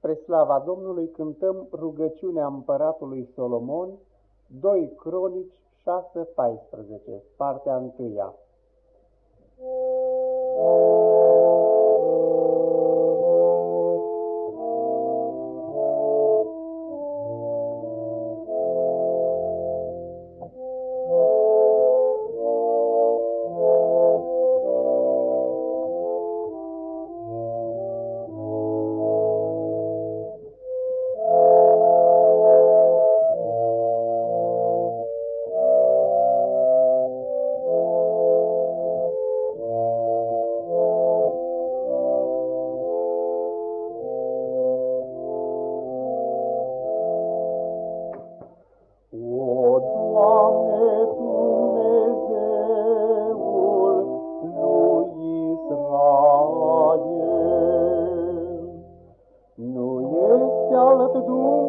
Spre slava Domnului cântăm rugăciunea împăratului Solomon, 2 Cronici 6.14, partea întâia. Mm. Sfântul Duh,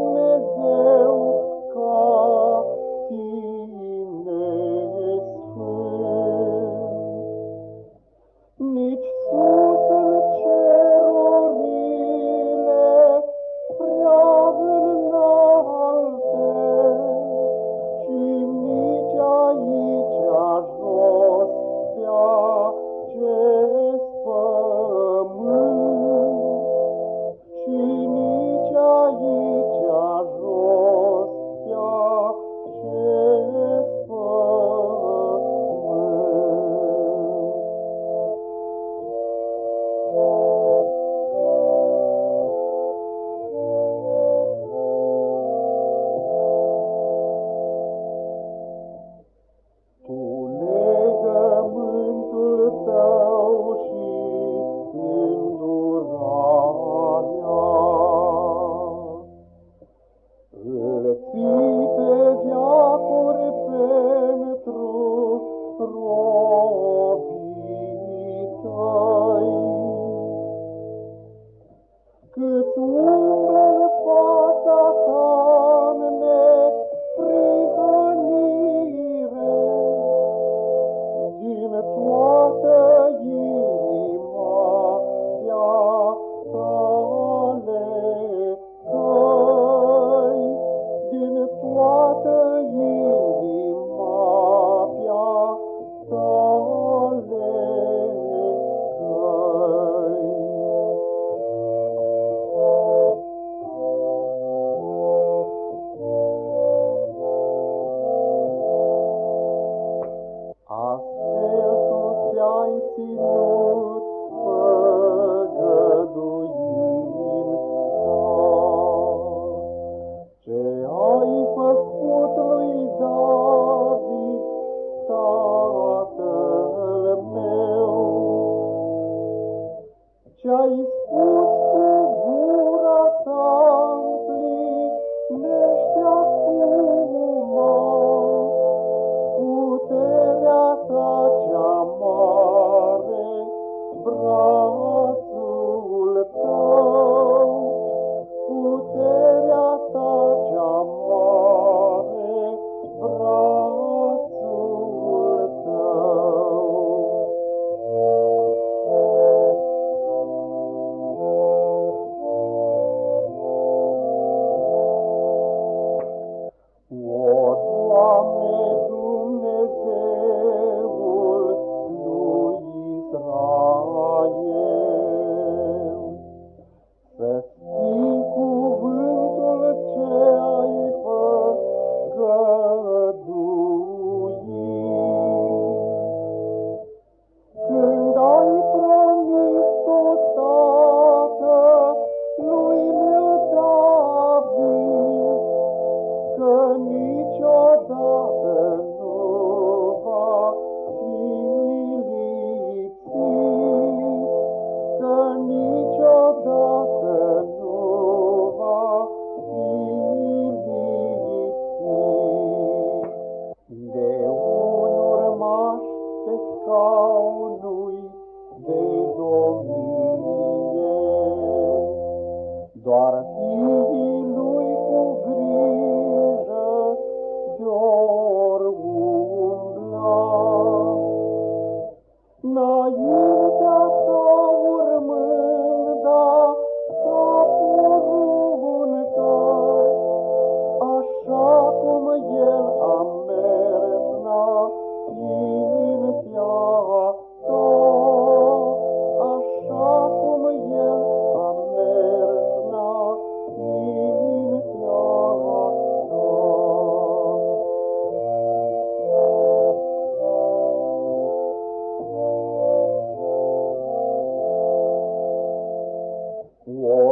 world.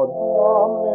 Oh.